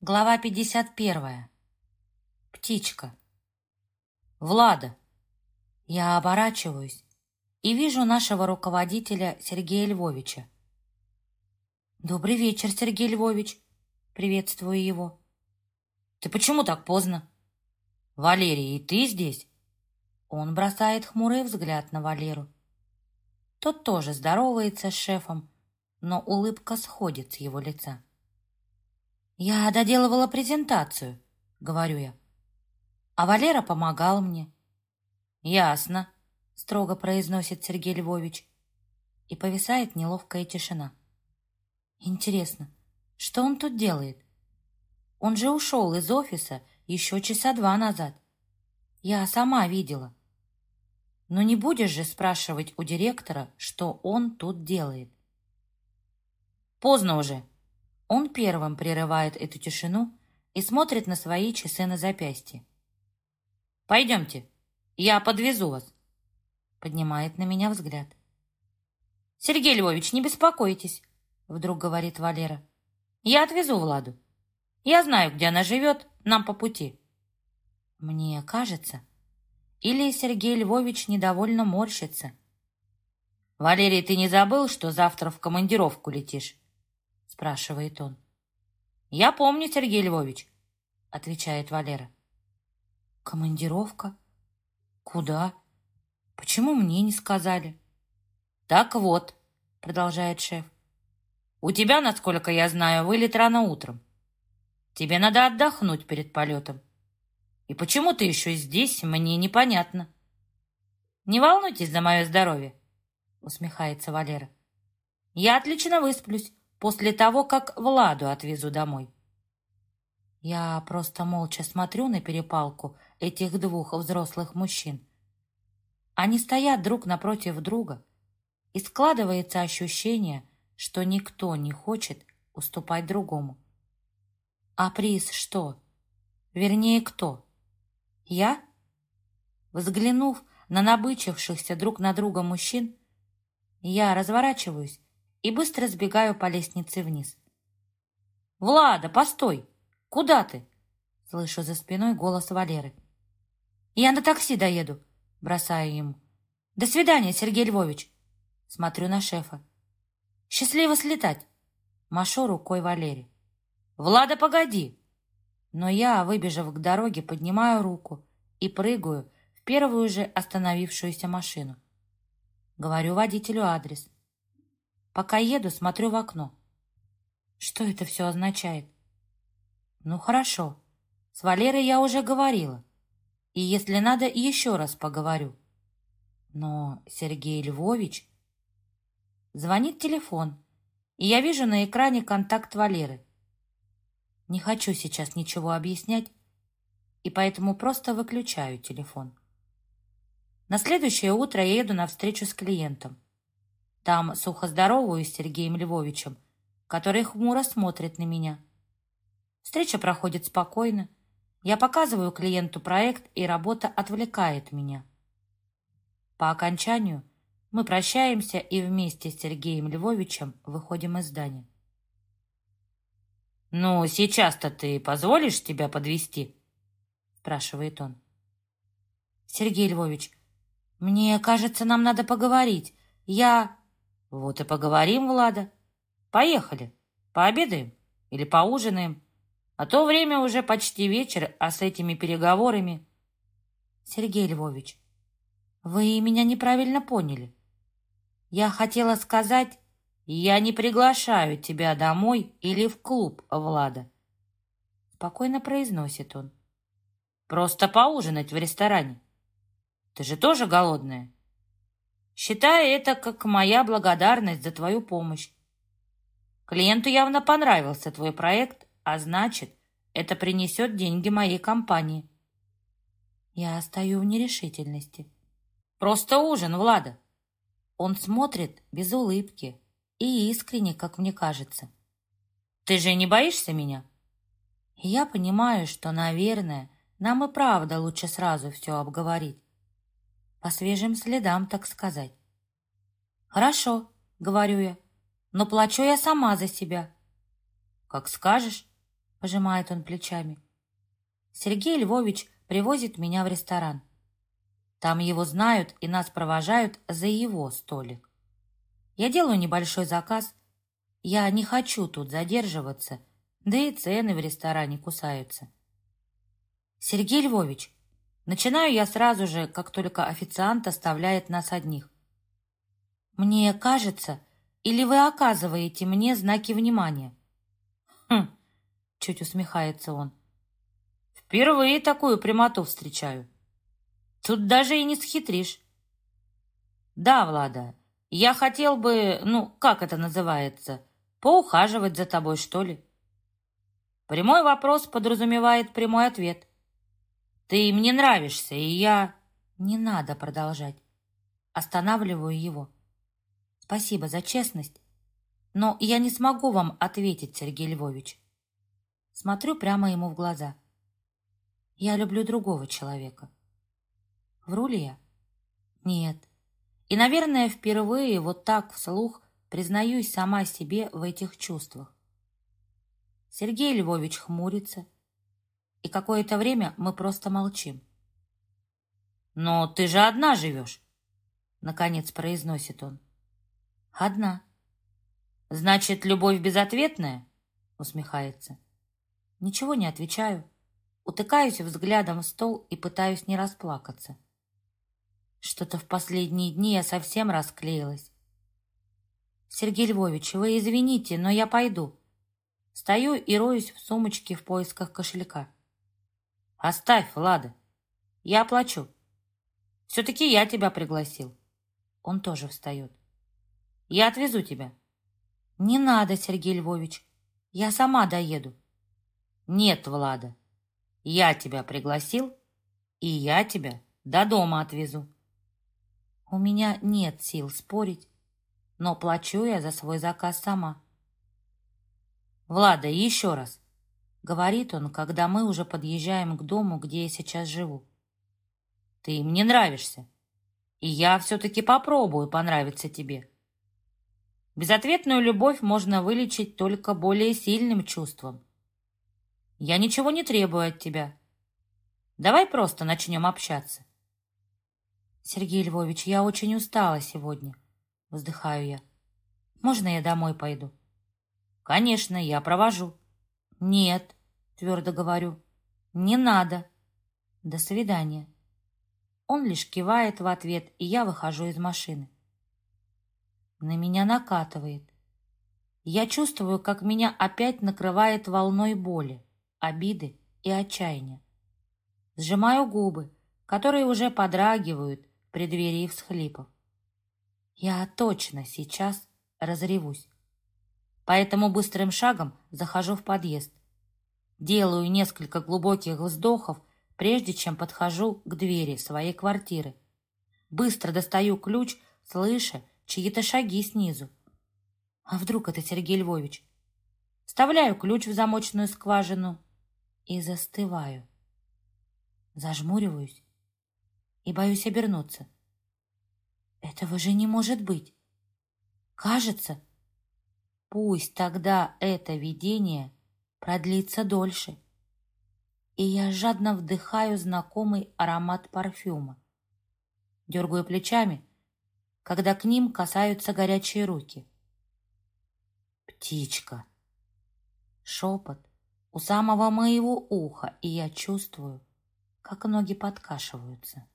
Глава 51. Птичка. Влада. Я оборачиваюсь и вижу нашего руководителя Сергея Львовича. «Добрый вечер, Сергей Львович!» Приветствую его. «Ты почему так поздно?» «Валерий, и ты здесь?» Он бросает хмурый взгляд на Валеру. Тот тоже здоровается с шефом, но улыбка сходит с его лица. «Я доделывала презентацию», — говорю я. «А Валера помогал мне». «Ясно», — строго произносит Сергей Львович. И повисает неловкая тишина. «Интересно, что он тут делает? Он же ушел из офиса еще часа два назад. Я сама видела. Но не будешь же спрашивать у директора, что он тут делает?» «Поздно уже», он первым прерывает эту тишину и смотрит на свои часы на запястье. «Пойдемте, я подвезу вас», — поднимает на меня взгляд. «Сергей Львович, не беспокойтесь», — вдруг говорит Валера. «Я отвезу Владу. Я знаю, где она живет, нам по пути». Мне кажется, или Сергей Львович недовольно морщится. «Валерий, ты не забыл, что завтра в командировку летишь?» Спрашивает он. «Я помню, Сергей Львович», — отвечает Валера. «Командировка? Куда? Почему мне не сказали?» «Так вот», — продолжает шеф, «у тебя, насколько я знаю, вылет рано утром. Тебе надо отдохнуть перед полетом. И почему ты еще здесь, мне непонятно». «Не волнуйтесь за мое здоровье», — усмехается Валера. «Я отлично высплюсь после того, как Владу отвезу домой. Я просто молча смотрю на перепалку этих двух взрослых мужчин. Они стоят друг напротив друга, и складывается ощущение, что никто не хочет уступать другому. А приз что? Вернее, кто? Я? Взглянув на набычившихся друг на друга мужчин, я разворачиваюсь и быстро сбегаю по лестнице вниз. «Влада, постой! Куда ты?» Слышу за спиной голос Валеры. «Я на такси доеду», — бросаю ему. «До свидания, Сергей Львович!» Смотрю на шефа. «Счастливо слетать!» Машу рукой Валере. «Влада, погоди!» Но я, выбежав к дороге, поднимаю руку и прыгаю в первую же остановившуюся машину. Говорю водителю адрес. Пока еду, смотрю в окно. Что это все означает? Ну, хорошо. С Валерой я уже говорила. И если надо, еще раз поговорю. Но Сергей Львович... Звонит телефон, и я вижу на экране контакт Валеры. Не хочу сейчас ничего объяснять, и поэтому просто выключаю телефон. На следующее утро я еду на встречу с клиентом. Там сухо здороваюсь с Сергеем Львовичем, который хмуро смотрит на меня. Встреча проходит спокойно. Я показываю клиенту проект, и работа отвлекает меня. По окончанию мы прощаемся и вместе с Сергеем Львовичем выходим из здания. «Ну, сейчас-то ты позволишь тебя подвести? спрашивает он. «Сергей Львович, мне кажется, нам надо поговорить. Я...» Вот и поговорим, Влада. Поехали. Пообедаем или поужинаем. А то время уже почти вечер, а с этими переговорами... Сергей Львович, вы меня неправильно поняли. Я хотела сказать, я не приглашаю тебя домой или в клуб, Влада. Спокойно произносит он. Просто поужинать в ресторане. Ты же тоже голодная? Считай это как моя благодарность за твою помощь. Клиенту явно понравился твой проект, а значит, это принесет деньги моей компании. Я стою в нерешительности. Просто ужин, Влада. Он смотрит без улыбки и искренне, как мне кажется. Ты же не боишься меня? я понимаю, что, наверное, нам и правда лучше сразу все обговорить по свежим следам, так сказать. «Хорошо», — говорю я, — «но плачу я сама за себя». «Как скажешь. пожимает он плечами. Сергей Львович привозит меня в ресторан. Там его знают и нас провожают за его столик. Я делаю небольшой заказ. Я не хочу тут задерживаться, да и цены в ресторане кусаются. Сергей Львович, начинаю я сразу же, как только официант оставляет нас одних. Мне кажется, или вы оказываете мне знаки внимания? Хм, чуть усмехается он. Впервые такую прямоту встречаю. Тут даже и не схитришь. Да, Влада, я хотел бы, ну, как это называется, поухаживать за тобой, что ли? Прямой вопрос подразумевает прямой ответ. Ты мне нравишься, и я... Не надо продолжать. Останавливаю его. Спасибо за честность, но я не смогу вам ответить, Сергей Львович. Смотрю прямо ему в глаза. Я люблю другого человека. Вру ли я? Нет. И, наверное, впервые вот так вслух признаюсь сама себе в этих чувствах. Сергей Львович хмурится, и какое-то время мы просто молчим. «Но ты же одна живешь!» Наконец произносит он. «Одна». «Значит, любовь безответная?» Усмехается. Ничего не отвечаю. Утыкаюсь взглядом в стол и пытаюсь не расплакаться. Что-то в последние дни я совсем расклеилась. Сергей Львович, вы извините, но я пойду. Стою и роюсь в сумочке в поисках кошелька. Оставь, Влада. Я оплачу. Все-таки я тебя пригласил. Он тоже встает. Я отвезу тебя. Не надо, Сергей Львович. Я сама доеду. Нет, Влада. Я тебя пригласил, и я тебя до дома отвезу. У меня нет сил спорить, но плачу я за свой заказ сама. «Влада, еще раз!» — говорит он, когда мы уже подъезжаем к дому, где я сейчас живу. «Ты мне нравишься, и я все-таки попробую понравиться тебе. Безответную любовь можно вылечить только более сильным чувством. Я ничего не требую от тебя. Давай просто начнем общаться. «Сергей Львович, я очень устала сегодня», — вздыхаю я. «Можно я домой пойду?» «Конечно, я провожу». «Нет», — твердо говорю, — «не надо». «До свидания». Он лишь кивает в ответ, и я выхожу из машины. На меня накатывает. Я чувствую, как меня опять накрывает волной боли, обиды и отчаяния. Сжимаю губы, которые уже подрагивают, преддверии всхлипов. Я точно сейчас разревусь. Поэтому быстрым шагом захожу в подъезд. Делаю несколько глубоких вздохов, прежде чем подхожу к двери своей квартиры. Быстро достаю ключ, слыша чьи-то шаги снизу. А вдруг это Сергей Львович? Вставляю ключ в замочную скважину и застываю. Зажмуриваюсь и боюсь обернуться. Этого же не может быть. Кажется, пусть тогда это видение продлится дольше. И я жадно вдыхаю знакомый аромат парфюма. Дергаю плечами, когда к ним касаются горячие руки. «Птичка!» Шепот у самого моего уха, и я чувствую, как ноги подкашиваются.